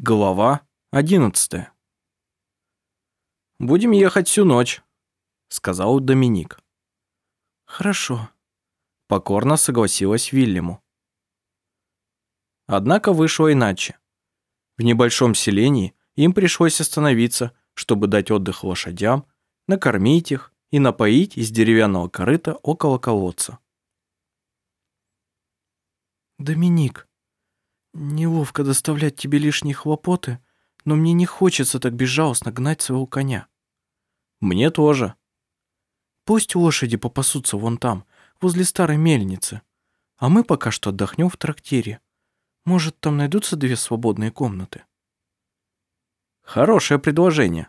Глава 11. «Будем ехать всю ночь», — сказал Доминик. «Хорошо», — покорно согласилась Вильяму. Однако вышло иначе. В небольшом селении им пришлось остановиться, чтобы дать отдых лошадям, накормить их и напоить из деревянного корыта около колодца. «Доминик, Неловко доставлять тебе лишние хлопоты, но мне не хочется так безжалостно гнать своего коня. Мне тоже. Пусть лошади попасутся вон там, возле старой мельницы, а мы пока что отдохнем в трактире. Может, там найдутся две свободные комнаты. Хорошее предложение,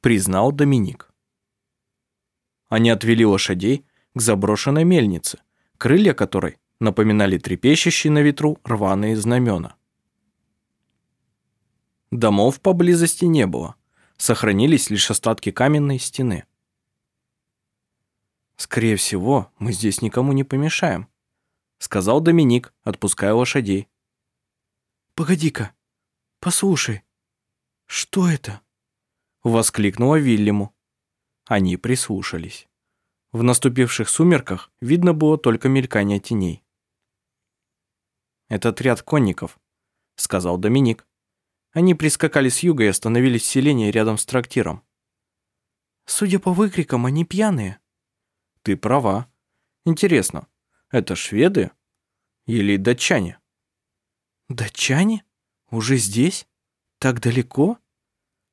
признал Доминик. Они отвели лошадей к заброшенной мельнице, крылья которой напоминали трепещущие на ветру рваные знамена. Домов поблизости не было, сохранились лишь остатки каменной стены. «Скорее всего, мы здесь никому не помешаем», сказал Доминик, отпуская лошадей. «Погоди-ка, послушай, что это?» воскликнула Вильяму. Они прислушались. В наступивших сумерках видно было только мелькание теней. «Это отряд конников», — сказал Доминик. Они прискакали с юга и остановились в селении рядом с трактиром. «Судя по выкрикам, они пьяные». «Ты права. Интересно, это шведы или датчане?» «Датчане? Уже здесь? Так далеко?»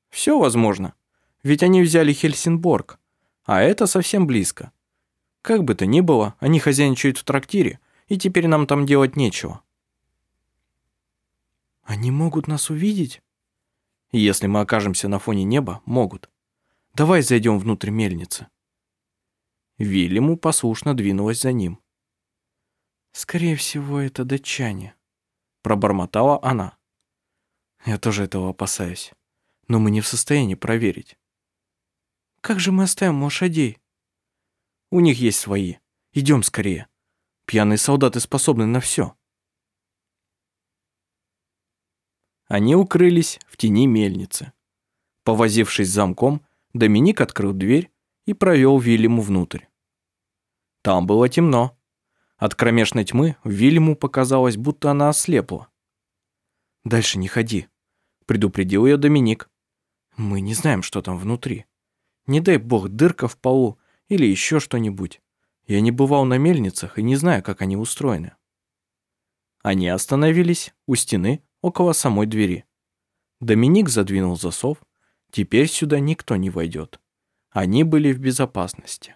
«Все возможно. Ведь они взяли Хельсинборг, а это совсем близко. Как бы то ни было, они хозяйничают в трактире, и теперь нам там делать нечего». Они могут нас увидеть? Если мы окажемся на фоне неба, могут. Давай зайдем внутрь мельницы. Вильяму послушно двинулась за ним. Скорее всего, это датчане. Пробормотала она. Я тоже этого опасаюсь. Но мы не в состоянии проверить. Как же мы оставим лошадей? У них есть свои. Идем скорее. Пьяные солдаты способны на все. Они укрылись в тени мельницы. Повозившись с замком, Доминик открыл дверь и провел Вильяму внутрь. Там было темно. От кромешной тьмы Вильяму показалось, будто она ослепла. «Дальше не ходи», — предупредил ее Доминик. «Мы не знаем, что там внутри. Не дай бог дырка в полу или еще что-нибудь. Я не бывал на мельницах и не знаю, как они устроены». Они остановились у стены около самой двери. Доминик задвинул засов. Теперь сюда никто не войдет. Они были в безопасности.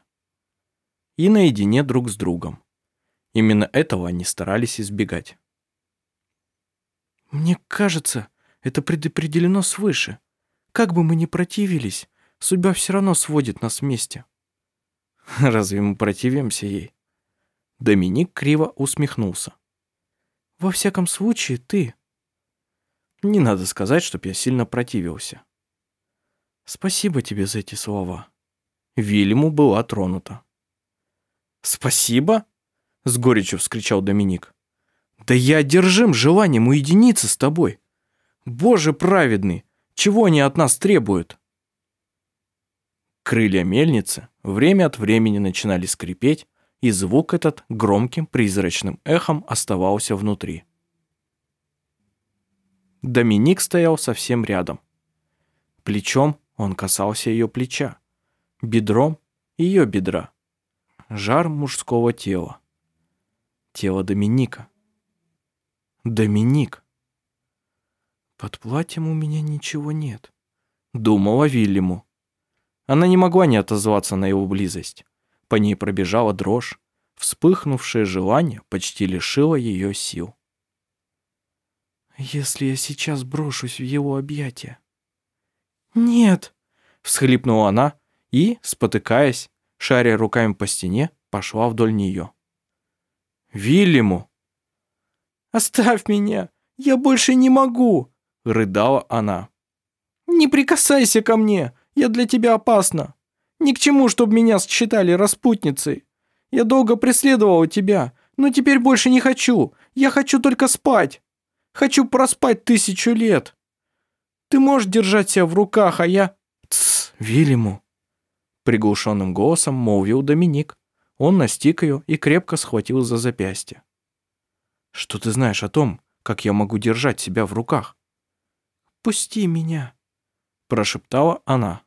И наедине друг с другом. Именно этого они старались избегать. «Мне кажется, это предопределено свыше. Как бы мы ни противились, судьба все равно сводит нас вместе». «Разве мы противимся ей?» Доминик криво усмехнулся. «Во всяком случае, ты не надо сказать, чтоб я сильно противился. Спасибо тебе за эти слова. Вильяму была тронута. «Спасибо?» — с горечью вскричал Доминик. «Да я одержим желанием уединиться с тобой. Боже праведный, чего они от нас требуют?» Крылья мельницы время от времени начинали скрипеть, и звук этот громким призрачным эхом оставался внутри. Доминик стоял совсем рядом. Плечом он касался ее плеча, бедром ее бедра. Жар мужского тела. Тело Доминика. Доминик. Под платьем у меня ничего нет, думала Вильяму. Она не могла не отозваться на его близость. По ней пробежала дрожь. Вспыхнувшее желание почти лишило ее сил. Если я сейчас брошусь в его объятия. Нет, всхлипнула она и, спотыкаясь, шаря руками по стене, пошла вдоль нее. Вильяму. «Оставь меня! Я больше не могу!» — рыдала она. «Не прикасайся ко мне! Я для тебя опасна! Ни к чему, чтобы меня считали распутницей! Я долго преследовала тебя, но теперь больше не хочу! Я хочу только спать!» Хочу проспать тысячу лет. Ты можешь держать себя в руках, а я...» «Тсс, Вильяму!» Приглушенным голосом молвил Доминик. Он настиг ее и крепко схватил за запястье. «Что ты знаешь о том, как я могу держать себя в руках?» «Пусти меня!» Прошептала она.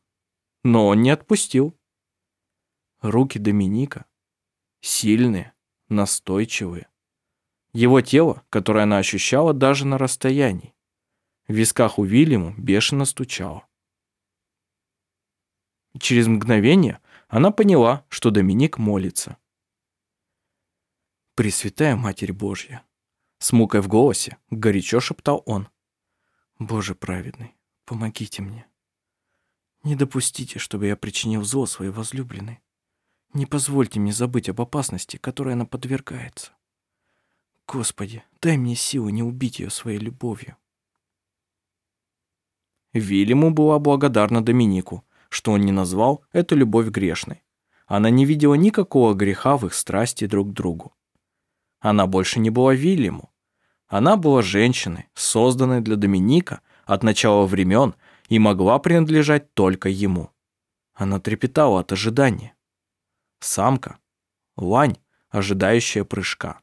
Но он не отпустил. Руки Доминика сильные, настойчивые. Его тело, которое она ощущала даже на расстоянии. В висках у Вильяму бешено стучало. Через мгновение она поняла, что Доминик молится. «Пресвятая Матерь Божья!» С мукой в голосе горячо шептал он. «Боже праведный, помогите мне. Не допустите, чтобы я причинил зло своей возлюбленной. Не позвольте мне забыть об опасности, которой она подвергается. Господи, дай мне силы не убить ее своей любовью. Вильяму была благодарна Доминику, что он не назвал эту любовь грешной. Она не видела никакого греха в их страсти друг к другу. Она больше не была Вильяму. Она была женщиной, созданной для Доминика от начала времен и могла принадлежать только ему. Она трепетала от ожидания. Самка, лань, ожидающая прыжка.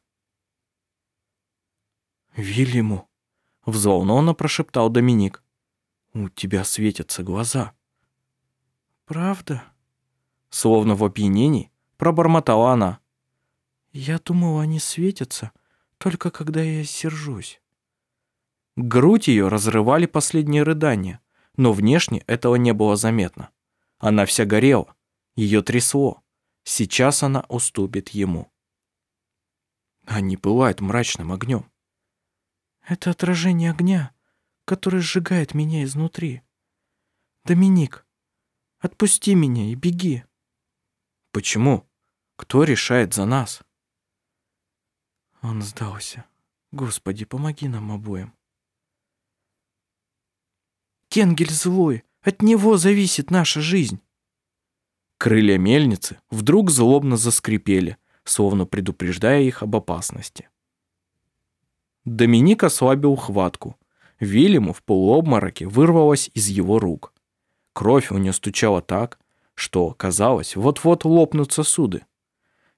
«Вильяму», — взволнованно прошептал Доминик, — «у тебя светятся глаза». «Правда?» Словно в опьянении пробормотала она. «Я думала, они светятся, только когда я сержусь». Грудь ее разрывали последние рыдания, но внешне этого не было заметно. Она вся горела, ее трясло. Сейчас она уступит ему. Они пылают мрачным огнем. Это отражение огня, который сжигает меня изнутри. Доминик, Отпусти меня и беги. Почему? Кто решает за нас? Он сдался. Господи, помоги нам обоим. Тенгель злой, от него зависит наша жизнь. Крылья мельницы вдруг злобно заскрипели, словно предупреждая их об опасности. Доминик ослабил хватку. Вильяму в полуобмороке вырвалась из его рук. Кровь у нее стучала так, что, казалось, вот-вот лопнут сосуды.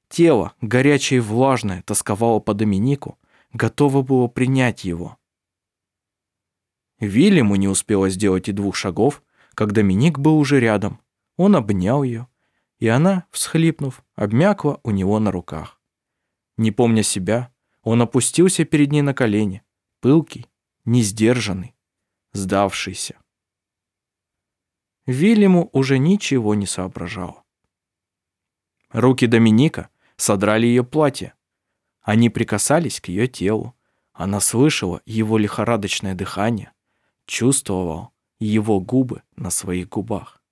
Тело, горячее и влажное, тосковало по Доминику, готово было принять его. Вильяму не успела сделать и двух шагов, как Доминик был уже рядом. Он обнял ее, и она, всхлипнув, обмякла у него на руках. Не помня себя, он опустился перед ней на колени, пылкий, несдержанный, сдавшийся. Вильяму уже ничего не соображал. Руки Доминика содрали ее платье. Они прикасались к ее телу. Она слышала его лихорадочное дыхание, чувствовала его губы на своих губах.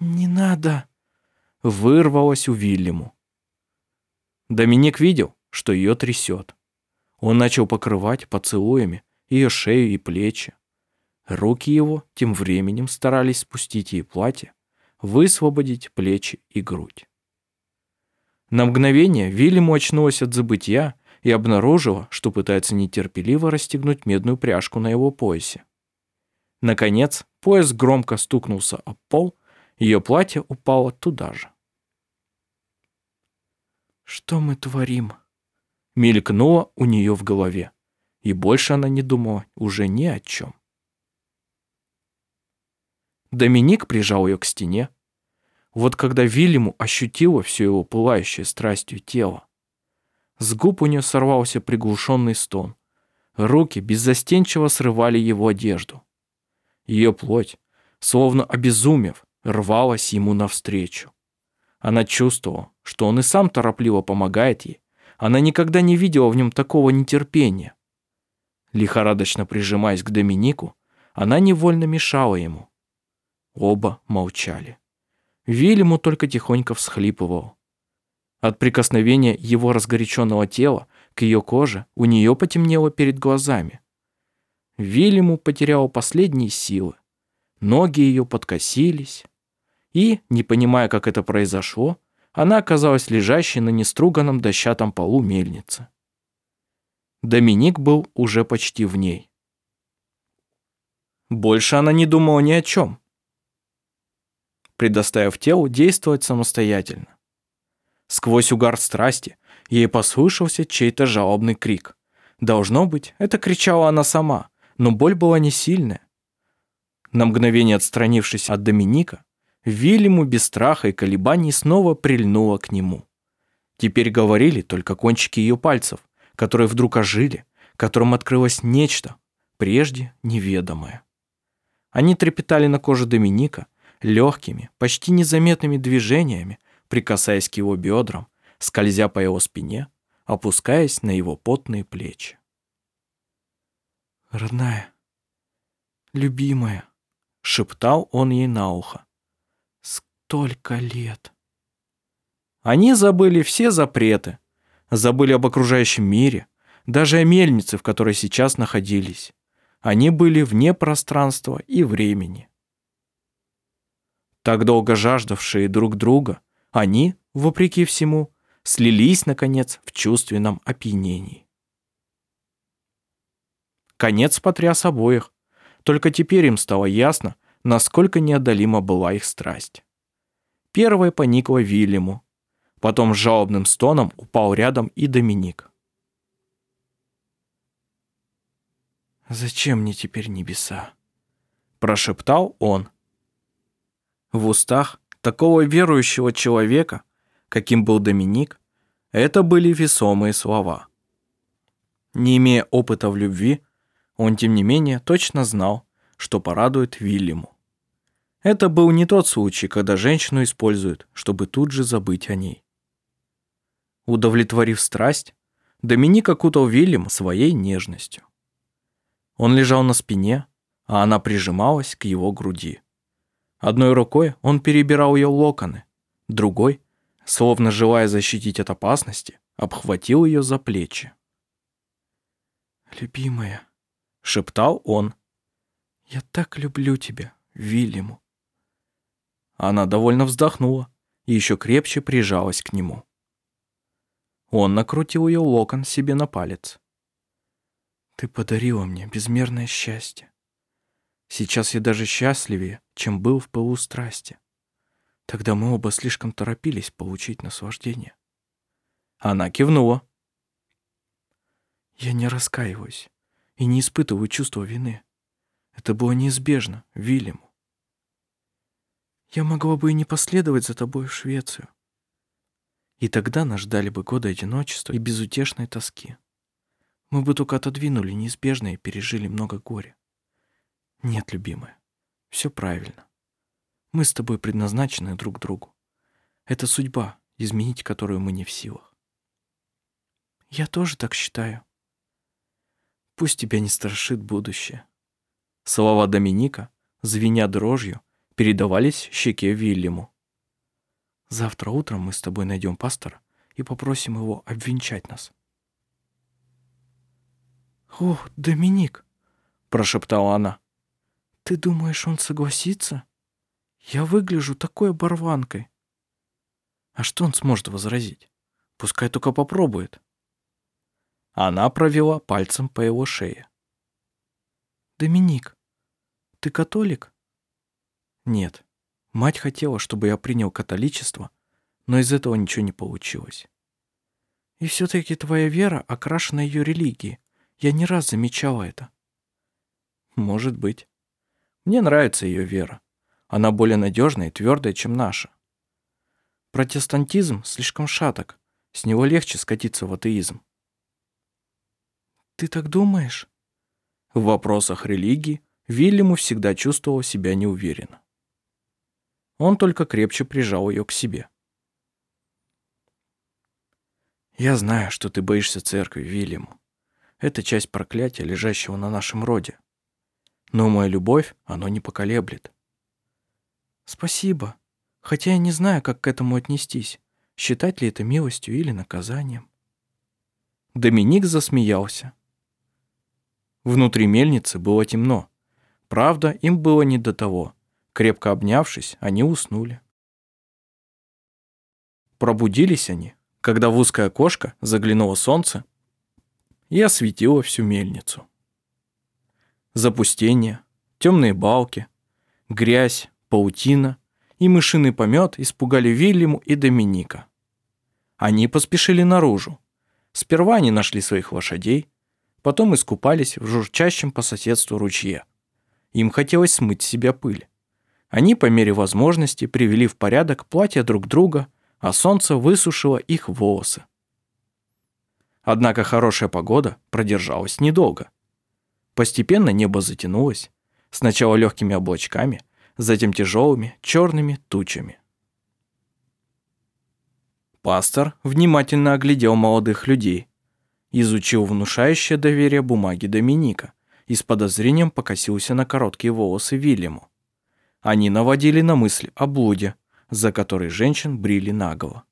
«Не надо!» — вырвалось у Вильяму. Доминик видел, что ее трясет. Он начал покрывать поцелуями ее шею и плечи. Руки его тем временем старались спустить ей платье, высвободить плечи и грудь. На мгновение Вильяму очнулась от забытья и обнаружила, что пытается нетерпеливо расстегнуть медную пряжку на его поясе. Наконец, пояс громко стукнулся об пол, ее платье упало туда же. «Что мы творим?» Мелькнуло у нее в голове, и больше она не думала уже ни о чем. Доминик прижал ее к стене. Вот когда Вильяму ощутила все его пылающее страстью тело. С губ у нее сорвался приглушенный стон. Руки беззастенчиво срывали его одежду. Ее плоть, словно обезумев, рвалась ему навстречу. Она чувствовала, что он и сам торопливо помогает ей. Она никогда не видела в нем такого нетерпения. Лихорадочно прижимаясь к Доминику, она невольно мешала ему. Оба молчали. Вильяму только тихонько всхлипывал. От прикосновения его разгоряченного тела к ее коже у нее потемнело перед глазами. Вильяму потеряла последние силы. Ноги ее подкосились. И, не понимая, как это произошло, она оказалась лежащей на неструганном дощатом полу мельницы. Доминик был уже почти в ней. Больше она не думала ни о чем, предоставив телу действовать самостоятельно. Сквозь угар страсти ей послышался чей-то жалобный крик. Должно быть, это кричала она сама, но боль была не сильная. На мгновение отстранившись от Доминика, Вильяму без страха и колебаний снова прильнула к нему. Теперь говорили только кончики ее пальцев, которые вдруг ожили, которым открылось нечто, прежде неведомое. Они трепетали на коже Доминика легкими, почти незаметными движениями, прикасаясь к его бедрам, скользя по его спине, опускаясь на его потные плечи. «Родная, любимая», — шептал он ей на ухо. «Столько лет». Они забыли все запреты, забыли об окружающем мире, даже о мельнице, в которой сейчас находились. Они были вне пространства и времени. Так долго жаждавшие друг друга, они, вопреки всему, слились, наконец, в чувственном опьянении. Конец потряс обоих. Только теперь им стало ясно, насколько неодолима была их страсть. Первая поникла Вильяму. Потом с жалобным стоном упал рядом и Доминик. «Зачем мне теперь небеса?» Прошептал он. В устах такого верующего человека, каким был Доминик, это были весомые слова. Не имея опыта в любви, он, тем не менее, точно знал, что порадует Вильяму. Это был не тот случай, когда женщину используют, чтобы тут же забыть о ней. Удовлетворив страсть, Доминик окутал Вильям своей нежностью. Он лежал на спине, а она прижималась к его груди. Одной рукой он перебирал ее локоны, другой, словно желая защитить от опасности, обхватил ее за плечи. «Любимая», — шептал он, — «я так люблю тебя, Вильяму». Она довольно вздохнула и еще крепче прижалась к нему. Он накрутил ее локон себе на палец. Ты подарила мне безмерное счастье. Сейчас я даже счастливее, чем был в пылу страсти. Тогда мы оба слишком торопились получить наслаждение. Она кивнула. Я не раскаиваюсь и не испытываю чувства вины. Это было неизбежно, Вильяму. Я могла бы и не последовать за тобой в Швецию. И тогда нас ждали бы годы одиночества и безутешной тоски. Мы бы только отодвинули неизбежное и пережили много горя. Нет, любимая, все правильно. Мы с тобой предназначены друг другу. Это судьба, изменить которую мы не в силах. Я тоже так считаю. Пусть тебя не страшит будущее. Слова Доминика, звеня дрожью, передавались щеке Вильяму. Завтра утром мы с тобой найдем пастора и попросим его обвенчать нас. «О, Доминик!» – прошептала она. «Ты думаешь, он согласится? Я выгляжу такой оборванкой». А что он сможет возразить? Пускай только попробует. Она провела пальцем по его шее. «Доминик, ты католик?» «Нет. Мать хотела, чтобы я принял католичество, но из этого ничего не получилось». «И все-таки твоя вера окрашена ее религией. Я не раз замечала это. Может быть. Мне нравится ее вера. Она более надежная и твердая, чем наша. Протестантизм слишком шаток. С него легче скатиться в атеизм. Ты так думаешь? В вопросах религии Вильяму всегда чувствовал себя неуверенно. Он только крепче прижал ее к себе. «Я знаю, что ты боишься церкви, Вильяму. Это часть проклятия, лежащего на нашем роде. Но моя любовь оно не поколеблет. Спасибо. Хотя я не знаю, как к этому отнестись. Считать ли это милостью или наказанием. Доминик засмеялся. Внутри мельницы было темно. Правда, им было не до того. Крепко обнявшись, они уснули. Пробудились они, когда в узкое окошко заглянуло солнце и осветила всю мельницу. Запустение, темные балки, грязь, паутина и мышиный помет испугали Вильяму и Доминика. Они поспешили наружу. Сперва они нашли своих лошадей, потом искупались в журчащем по соседству ручье. Им хотелось смыть с себя пыль. Они по мере возможности привели в порядок платья друг друга, а солнце высушило их волосы. Однако хорошая погода продержалась недолго. Постепенно небо затянулось, сначала легкими облачками, затем тяжелыми черными тучами. Пастор внимательно оглядел молодых людей, изучил внушающее доверие бумаги Доминика и с подозрением покосился на короткие волосы Вильяму. Они наводили на мысль о блуде, за которой женщин брили наголо.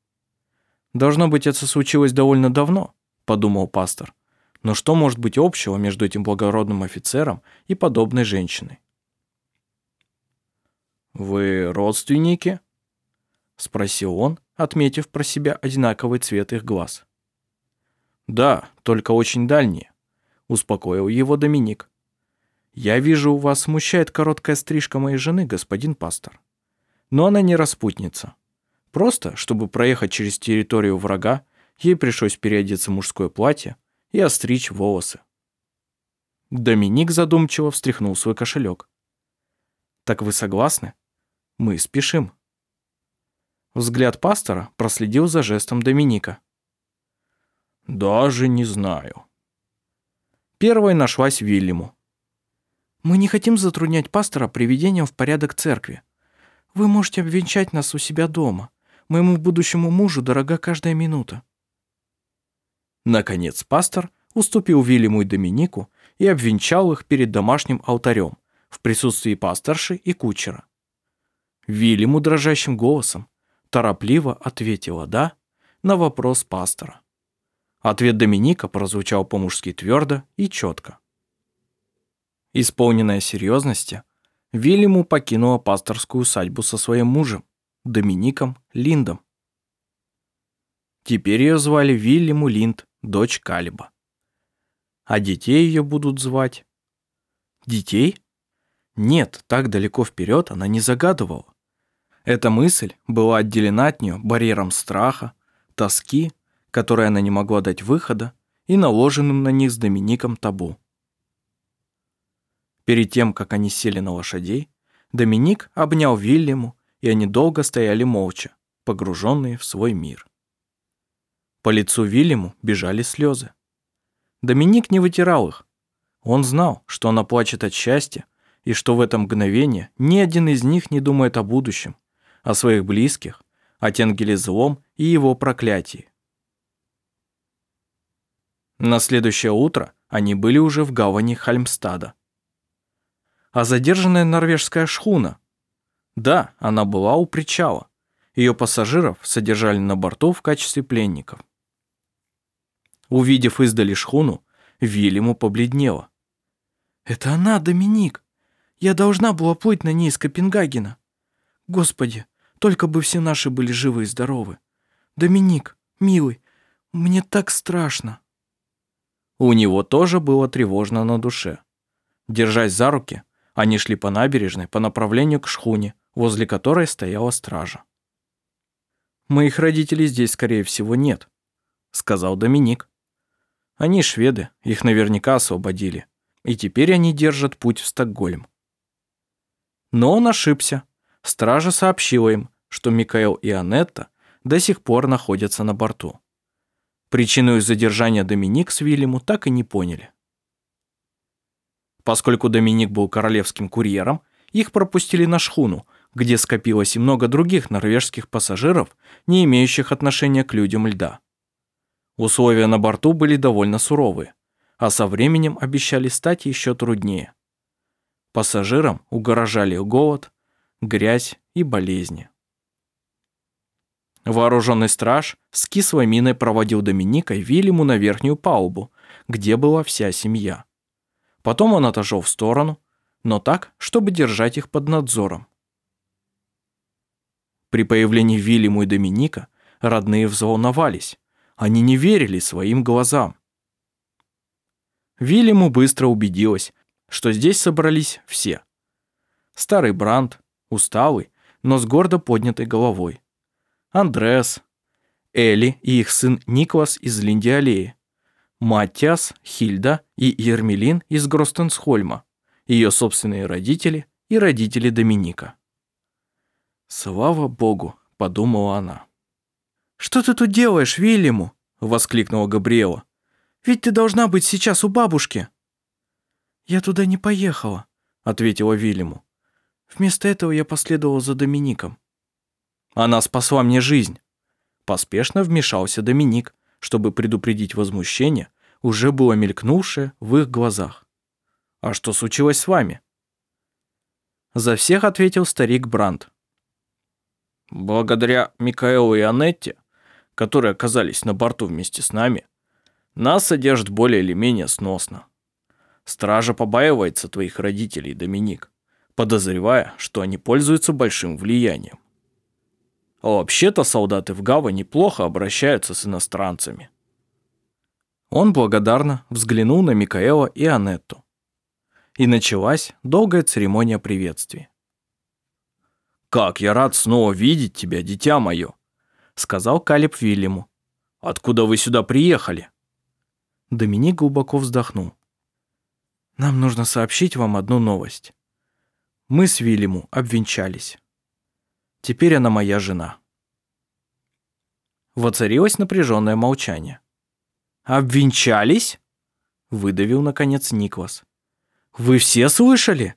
«Должно быть, это случилось довольно давно», – подумал пастор. «Но что может быть общего между этим благородным офицером и подобной женщиной?» «Вы родственники?» – спросил он, отметив про себя одинаковый цвет их глаз. «Да, только очень дальние», – успокоил его Доминик. «Я вижу, вас смущает короткая стрижка моей жены, господин пастор. Но она не распутница. Просто, чтобы проехать через территорию врага, ей пришлось переодеться в мужское платье и остричь волосы». Доминик задумчиво встряхнул свой кошелек. «Так вы согласны? Мы спешим». Взгляд пастора проследил за жестом Доминика. «Даже не знаю». Первой нашлась Вильяму. «Мы не хотим затруднять пастора приведением в порядок церкви. Вы можете обвенчать нас у себя дома. Моему будущему мужу дорога каждая минута». Наконец пастор уступил Вильяму и Доминику и обвенчал их перед домашним алтарем в присутствии пасторши и кучера. Вильяму дрожащим голосом торопливо ответила «да» на вопрос пастора. Ответ Доминика прозвучал по-мужски твердо и четко. Исполненная серьезности, Вильяму покинула пасторскую усадьбу со своим мужем, Домиником Линдом. Теперь ее звали Вильяму Линд, дочь Калиба. А детей ее будут звать... Детей? Нет, так далеко вперед она не загадывала. Эта мысль была отделена от нее барьером страха, тоски, которой она не могла дать выхода, и наложенным на них с Домиником табу. Перед тем, как они сели на лошадей, Доминик обнял Вильяму, и они долго стояли молча, погруженные в свой мир. По лицу Вильяму бежали слезы. Доминик не вытирал их. Он знал, что она плачет от счастья, и что в это мгновение ни один из них не думает о будущем, о своих близких, о Тенгеле злом и его проклятии. На следующее утро они были уже в гавани Хальмстада. А задержанная норвежская шхуна? Да, она была у причала. Ее пассажиров содержали на борту в качестве пленников. Увидев издали шхуну, Вильяму побледнело. «Это она, Доминик! Я должна была плыть на ней из Копенгагена. Господи, только бы все наши были живы и здоровы. Доминик, милый, мне так страшно. У него тоже было тревожно на душе. Держась за руки, они шли по набережной по направлению к шхуне, возле которой стояла стража. «Моих родителей здесь, скорее всего, нет», — сказал Доминик. «Они шведы, их наверняка освободили, и теперь они держат путь в Стокгольм». Но он ошибся. Стража сообщила им, что Микаэл и Анетта до сих пор находятся на борту. Причину их задержания Доминик с Вильяму так и не поняли. Поскольку Доминик был королевским курьером, их пропустили на шхуну, где скопилось и много других норвежских пассажиров, не имеющих отношения к людям льда. Условия на борту были довольно суровые, а со временем обещали стать еще труднее. Пассажирам угрожали голод, грязь и болезни. Вооруженный страж с кислой миной проводил Доминика и Вильяму на верхнюю палубу, где была вся семья. Потом он отошел в сторону, но так, чтобы держать их под надзором. При появлении Вильяму и Доминика родные взволновались. Они не верили своим глазам. Вильяму быстро убедилась, что здесь собрались все старый Бранд, усталый, но с гордо поднятой головой. Андреас, Элли и их сын Никлас из Линдиалеи, Маттиас, Хильда и Ермелин из Гростенсхольма, ее собственные родители и родители Доминика. «Слава богу», — подумала она. «Что ты тут делаешь, Вильяму?» — воскликнула Габриэла. «Ведь ты должна быть сейчас у бабушки». «Я туда не поехала», — ответила Вильяму. «Вместо этого я последовала за Домиником». «Она спасла мне жизнь», — поспешно вмешался Доминик, чтобы предупредить возмущение, уже было мелькнувшее в их глазах. «А что случилось с вами?» За всех ответил старик Брандт. Благодаря Микаэлу и Анетте, которые оказались на борту вместе с нами, нас содержат более или менее сносно. Стража побаивается твоих родителей, Доминик, подозревая, что они пользуются большим влиянием. А вообще-то солдаты в гавани плохо обращаются с иностранцами. Он благодарно взглянул на Микаэла и Анетту. И началась долгая церемония приветствия. «Как я рад снова видеть тебя, дитя мое!» Сказал Калиб Вильяму. «Откуда вы сюда приехали?» Доминик глубоко вздохнул. «Нам нужно сообщить вам одну новость. Мы с Вильяму обвенчались. Теперь она моя жена». Воцарилось напряженное молчание. «Обвенчались?» Выдавил, наконец, Никлас. «Вы все слышали?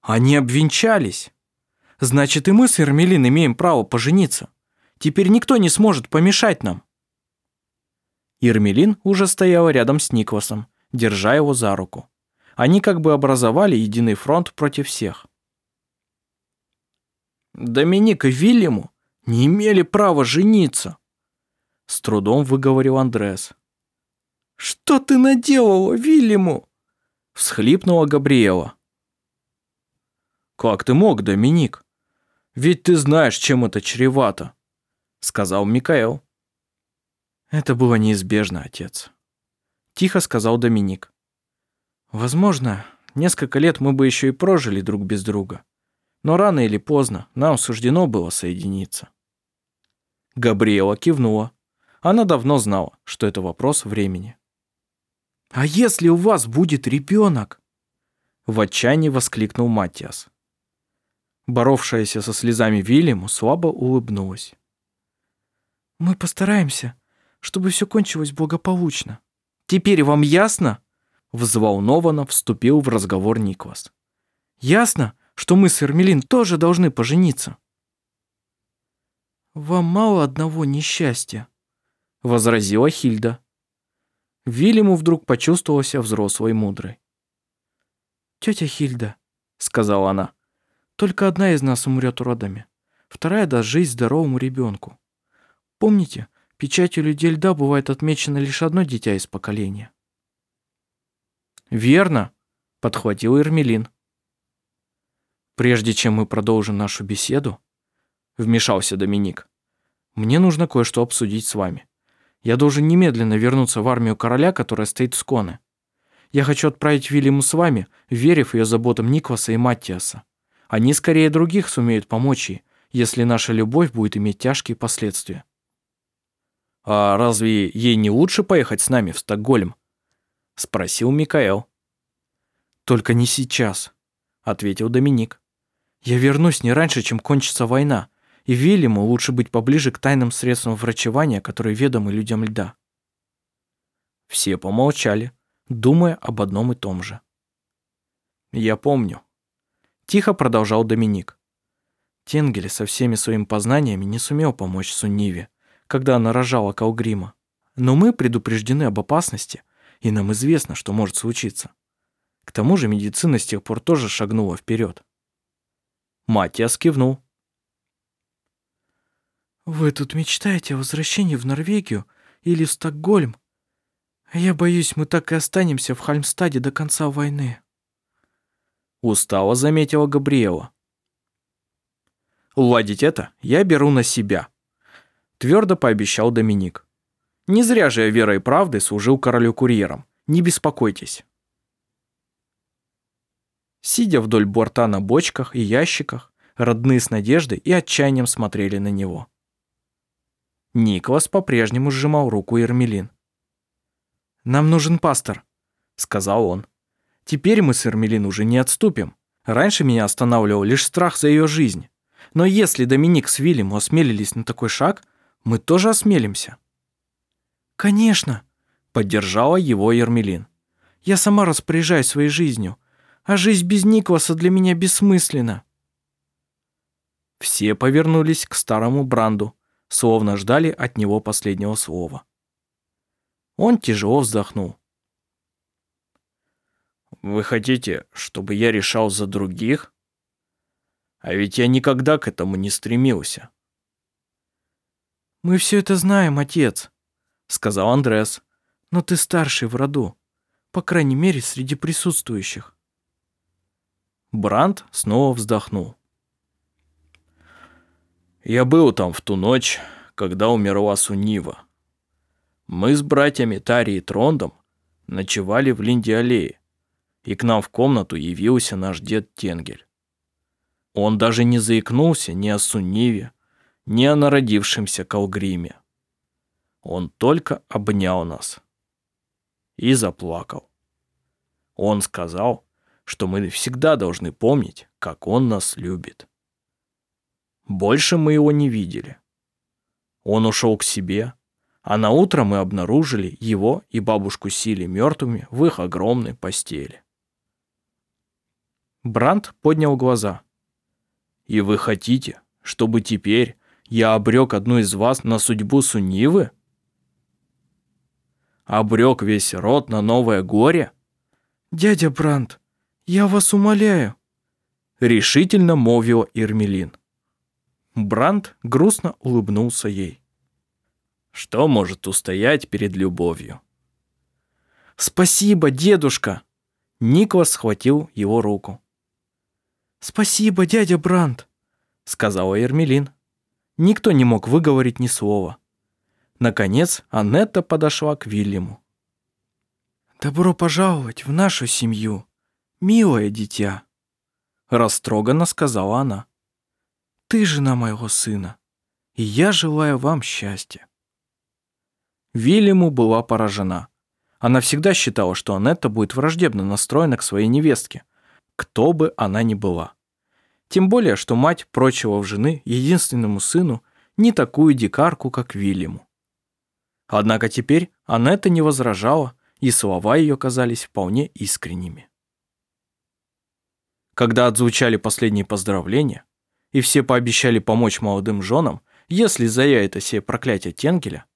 Они обвенчались!» Значит, и мы с Эрмелин имеем право пожениться. Теперь никто не сможет помешать нам. Ермелин уже стояла рядом с Никвасом, держа его за руку. Они как бы образовали единый фронт против всех. Доминик и Вильяму не имели права жениться, с трудом выговорил Андреас. «Что ты наделала, Вильяму?» всхлипнула Габриэла. «Как ты мог, Доминик? Ведь ты знаешь, чем это чревато», — сказал Микаэл. «Это было неизбежно, отец», — тихо сказал Доминик. «Возможно, несколько лет мы бы еще и прожили друг без друга, но рано или поздно нам суждено было соединиться». Габриэла кивнула. Она давно знала, что это вопрос времени. «А если у вас будет ребенок?» В отчаянии воскликнул Матиас. Боровшаяся со слезами Вильяму слабо улыбнулась. «Мы постараемся, чтобы все кончилось благополучно. Теперь вам ясно?» Взволнованно вступил в разговор Никвас. «Ясно, что мы с Эрмелин тоже должны пожениться?» «Вам мало одного несчастья», — возразила Хильда. Вильяму вдруг почувствовался взрослой мудрой. «Тетя Хильда», — сказала она, — только одна из нас умрет родами. Вторая даст жизнь здоровому ребенку. Помните, печатью людей льда бывает отмечено лишь одно дитя из поколения. «Верно», — подхватил Эрмелин. «Прежде чем мы продолжим нашу беседу», — вмешался Доминик, «мне нужно кое-что обсудить с вами. Я должен немедленно вернуться в армию короля, которая стоит в Сконе. Я хочу отправить Вильяму с вами, верив ее заботам Никваса и Маттиаса. Они скорее других сумеют помочь ей, если наша любовь будет иметь тяжкие последствия. «А разве ей не лучше поехать с нами в Стокгольм?» — спросил Микаэл. «Только не сейчас», — ответил Доминик. «Я вернусь не раньше, чем кончится война, и Вильяму лучше быть поближе к тайным средствам врачевания, которые ведомы людям льда». Все помолчали, думая об одном и том же. «Я помню», Тихо продолжал Доминик. Тенгель со всеми своими познаниями не сумел помочь Сунниве, когда она рожала Калгрима. Но мы предупреждены об опасности, и нам известно, что может случиться. К тому же медицина с тех пор тоже шагнула вперед. Матиас кивнул. «Вы тут мечтаете о возвращении в Норвегию или в Стокгольм? Я боюсь, мы так и останемся в Хальмстаде до конца войны». Устало заметила Габриэла. «Уладить это я беру на себя», — твердо пообещал Доминик. «Не зря же я верой и правдой служил королю курьером. Не беспокойтесь». Сидя вдоль борта на бочках и ящиках, родные с надеждой и отчаянием смотрели на него. Николас по-прежнему сжимал руку Ермелин. «Нам нужен пастор», — сказал он. «Теперь мы с Ермелин уже не отступим. Раньше меня останавливал лишь страх за ее жизнь. Но если Доминик с Вильямом осмелились на такой шаг, мы тоже осмелимся». «Конечно», — поддержала его Ермелин. «Я сама распоряжаюсь своей жизнью, а жизнь без Николаса для меня бессмысленна». Все повернулись к старому Бранду, словно ждали от него последнего слова. Он тяжело вздохнул. «Вы хотите, чтобы я решал за других? А ведь я никогда к этому не стремился». «Мы все это знаем, отец», — сказал Андрес. «Но ты старший в роду, по крайней мере, среди присутствующих». Бранд снова вздохнул. Я был там в ту ночь, когда умерла Сунива. Мы с братьями Тари и Трондом ночевали в Линде-аллее, и к нам в комнату явился наш дед Тенгель. Он даже не заикнулся ни о Суниве, ни о народившемся Калгриме. Он только обнял нас и заплакал. Он сказал, что мы всегда должны помнить, как он нас любит. Больше мы его не видели. Он ушел к себе, а на утро мы обнаружили его и бабушку Сили мертвыми в их огромной постели. Бранд поднял глаза. «И вы хотите, чтобы теперь я обрек одну из вас на судьбу Сунивы? Обрек весь род на новое горе?» «Дядя Бранд, я вас умоляю», — решительно молвил Ирмелин. Бранд грустно улыбнулся ей. Что может устоять перед любовью? «Спасибо, дедушка!» Николас схватил его руку. «Спасибо, дядя Бранд», — сказала Ермелин. Никто не мог выговорить ни слова. Наконец Аннетта подошла к Вильяму. «Добро пожаловать в нашу семью, милое дитя», — растроганно сказала она. Ты жена моего сына, и я желаю вам счастья». Вильяму была поражена. Она всегда считала, что Анетта будет враждебно настроена к своей невестке, кто бы она ни была. Тем более, что мать прочила в жены единственному сыну не такую дикарку, как Вильяму. Однако теперь Анетта не возражала, и слова ее казались вполне искренними. Когда отзвучали последние поздравления, и все пообещали помочь молодым женам, если заявит о себе проклятие Тенгеля,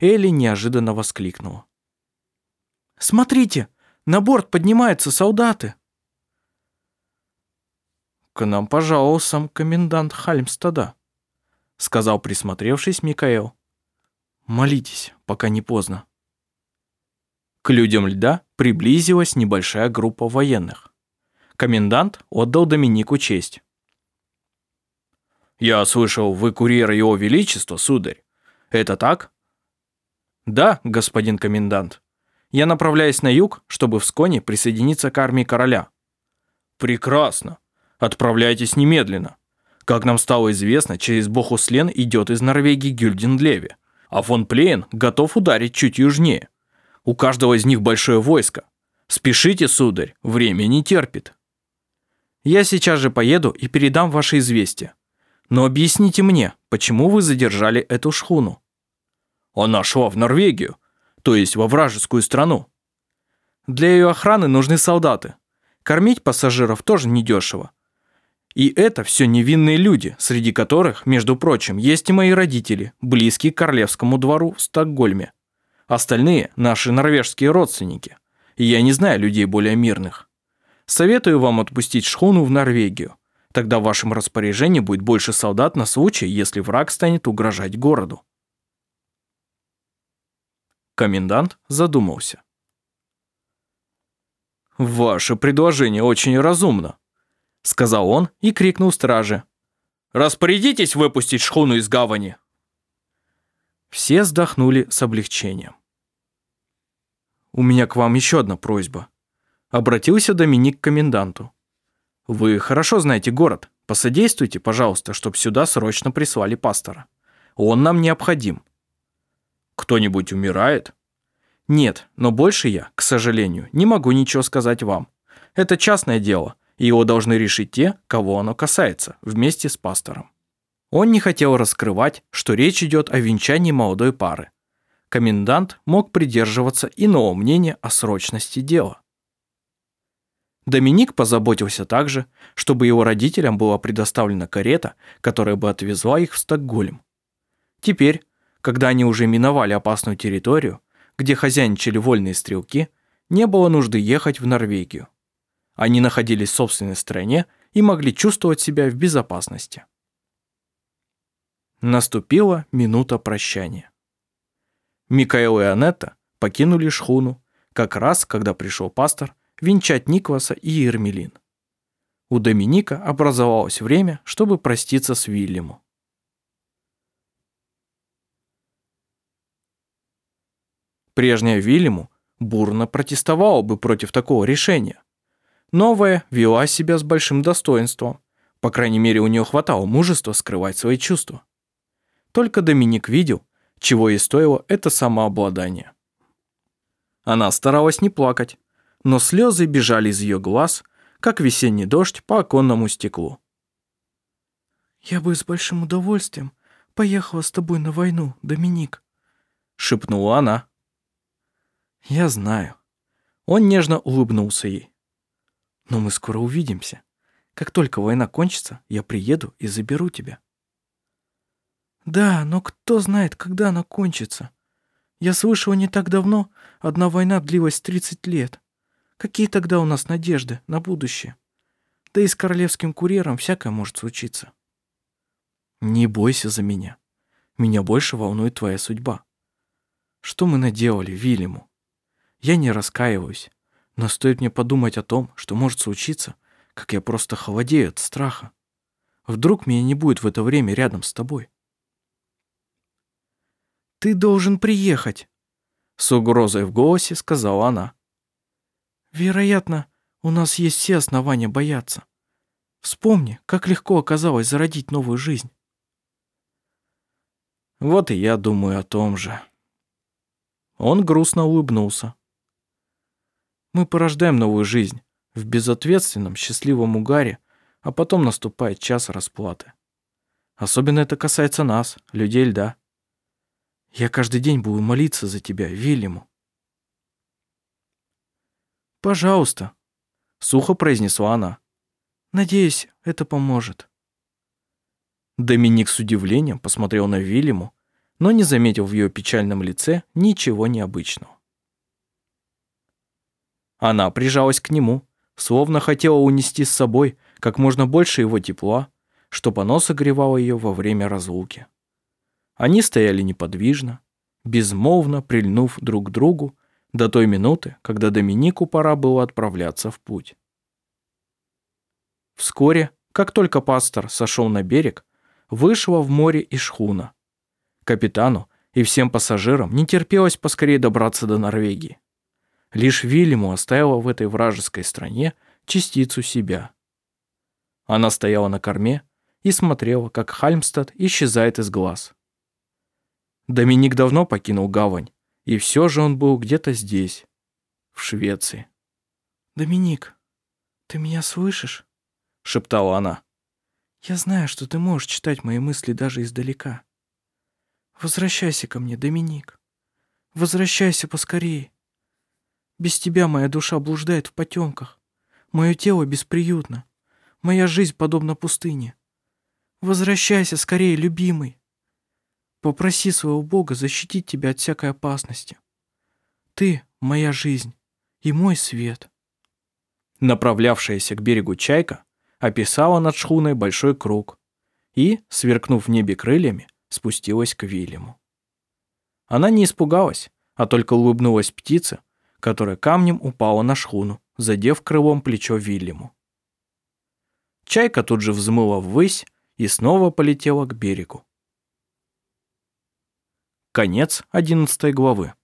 Элли неожиданно воскликнула. «Смотрите, на борт поднимаются солдаты!» «К нам пожаловал сам комендант Хальмстада», сказал присмотревшись Микаэл. «Молитесь, пока не поздно». К людям льда приблизилась небольшая группа военных. Комендант отдал Доминику честь. «Я слышал, вы курьер Его Величества, сударь. Это так?» «Да, господин комендант. Я направляюсь на юг, чтобы в Сконе присоединиться к армии короля». «Прекрасно. Отправляйтесь немедленно. Как нам стало известно, через Бохуслен идет из Норвегии Гюльденлеве, а фон Плейн готов ударить чуть южнее. У каждого из них большое войско. Спешите, сударь, время не терпит». «Я сейчас же поеду и передам ваше известие. Но объясните мне, почему вы задержали эту шхуну? Она шла в Норвегию, то есть во вражескую страну. Для ее охраны нужны солдаты. Кормить пассажиров тоже недешево. И это все невинные люди, среди которых, между прочим, есть и мои родители, близкие к королевскому двору в Стокгольме. Остальные – наши норвежские родственники. И я не знаю людей более мирных. Советую вам отпустить шхуну в Норвегию. Тогда в вашем распоряжении будет больше солдат на случай, если враг станет угрожать городу. Комендант задумался. «Ваше предложение очень разумно», — сказал он и крикнул страже. «Распорядитесь выпустить шхуну из гавани!» Все вздохнули с облегчением. «У меня к вам еще одна просьба», — обратился Доминик к коменданту. Вы хорошо знаете город. Посодействуйте, пожалуйста, чтобы сюда срочно прислали пастора. Он нам необходим. Кто-нибудь умирает? Нет, но больше я, к сожалению, не могу ничего сказать вам. Это частное дело, и его должны решить те, кого оно касается, вместе с пастором. Он не хотел раскрывать, что речь идет о венчании молодой пары. Комендант мог придерживаться иного мнения о срочности дела. Доминик позаботился также, чтобы его родителям была предоставлена карета, которая бы отвезла их в Стокгольм. Теперь, когда они уже миновали опасную территорию, где хозяйничали вольные стрелки, не было нужды ехать в Норвегию. Они находились в собственной стране и могли чувствовать себя в безопасности. Наступила минута прощания. Микаэл и Анетта покинули шхуну, как раз, когда пришел пастор венчать Никваса и Ермелин. У Доминика образовалось время, чтобы проститься с Вильяму. Прежняя Вильяму бурно протестовала бы против такого решения. Новая вела себя с большим достоинством. По крайней мере, у нее хватало мужества скрывать свои чувства. Только Доминик видел, чего ей стоило это самообладание. Она старалась не плакать, но слезы бежали из ее глаз, как весенний дождь по оконному стеклу. «Я бы с большим удовольствием поехала с тобой на войну, Доминик», — шепнула она. «Я знаю». Он нежно улыбнулся ей. «Но мы скоро увидимся. Как только война кончится, я приеду и заберу тебя». «Да, но кто знает, когда она кончится. Я слышала не так давно, одна война длилась 30 лет. Какие тогда у нас надежды на будущее? Да и с королевским курьером всякое может случиться». «Не бойся за меня. Меня больше волнует твоя судьба. Что мы наделали Вильяму? Я не раскаиваюсь, но стоит мне подумать о том, что может случиться, как я просто холодею от страха. Вдруг меня не будет в это время рядом с тобой. «Ты должен приехать», — с угрозой в голосе сказала она. «Вероятно, у нас есть все основания бояться. Вспомни, как легко оказалось зародить новую жизнь». «Вот и я думаю о том же». Он грустно улыбнулся. «Мы порождаем новую жизнь в безответственном, счастливом угаре, а потом наступает час расплаты. Особенно это касается нас, людей льда. Я каждый день буду молиться за тебя, Вильяму. Пожалуйста, сухо произнесла она. Надеюсь, это поможет. Доминик с удивлением посмотрел на Вильяму, но не заметил в ее печальном лице ничего необычного. Она прижалась к нему, словно хотела унести с собой как можно больше его тепла, чтобы оно согревало ее во время разлуки. Они стояли неподвижно, безмолвно прильнув друг к другу до той минуты, когда Доминику пора было отправляться в путь. Вскоре, как только пастор сошел на берег, вышла в море и шхуна. Капитану и всем пассажирам не терпелось поскорее добраться до Норвегии. Лишь Вильяму оставила в этой вражеской стране частицу себя. Она стояла на корме и смотрела, как Хальмстад исчезает из глаз. Доминик давно покинул гавань, и все же он был где-то здесь, в Швеции. «Доминик, ты меня слышишь?» — шептала она. «Я знаю, что ты можешь читать мои мысли даже издалека. Возвращайся ко мне, Доминик. Возвращайся поскорее. Без тебя моя душа блуждает в потемках. Мое тело бесприютно. Моя жизнь подобна пустыне. Возвращайся скорее, любимый. Попроси своего Бога защитить тебя от всякой опасности. Ты — моя жизнь и мой свет». Направлявшаяся к берегу чайка описала над шхуной большой круг и, сверкнув в небе крыльями, спустилась к Вильяму. Она не испугалась, а только улыбнулась птице, которая камнем упала на шхуну, задев крылом плечо Вильяму. Чайка тут же взмыла ввысь и снова полетела к берегу. Конец 11 главы.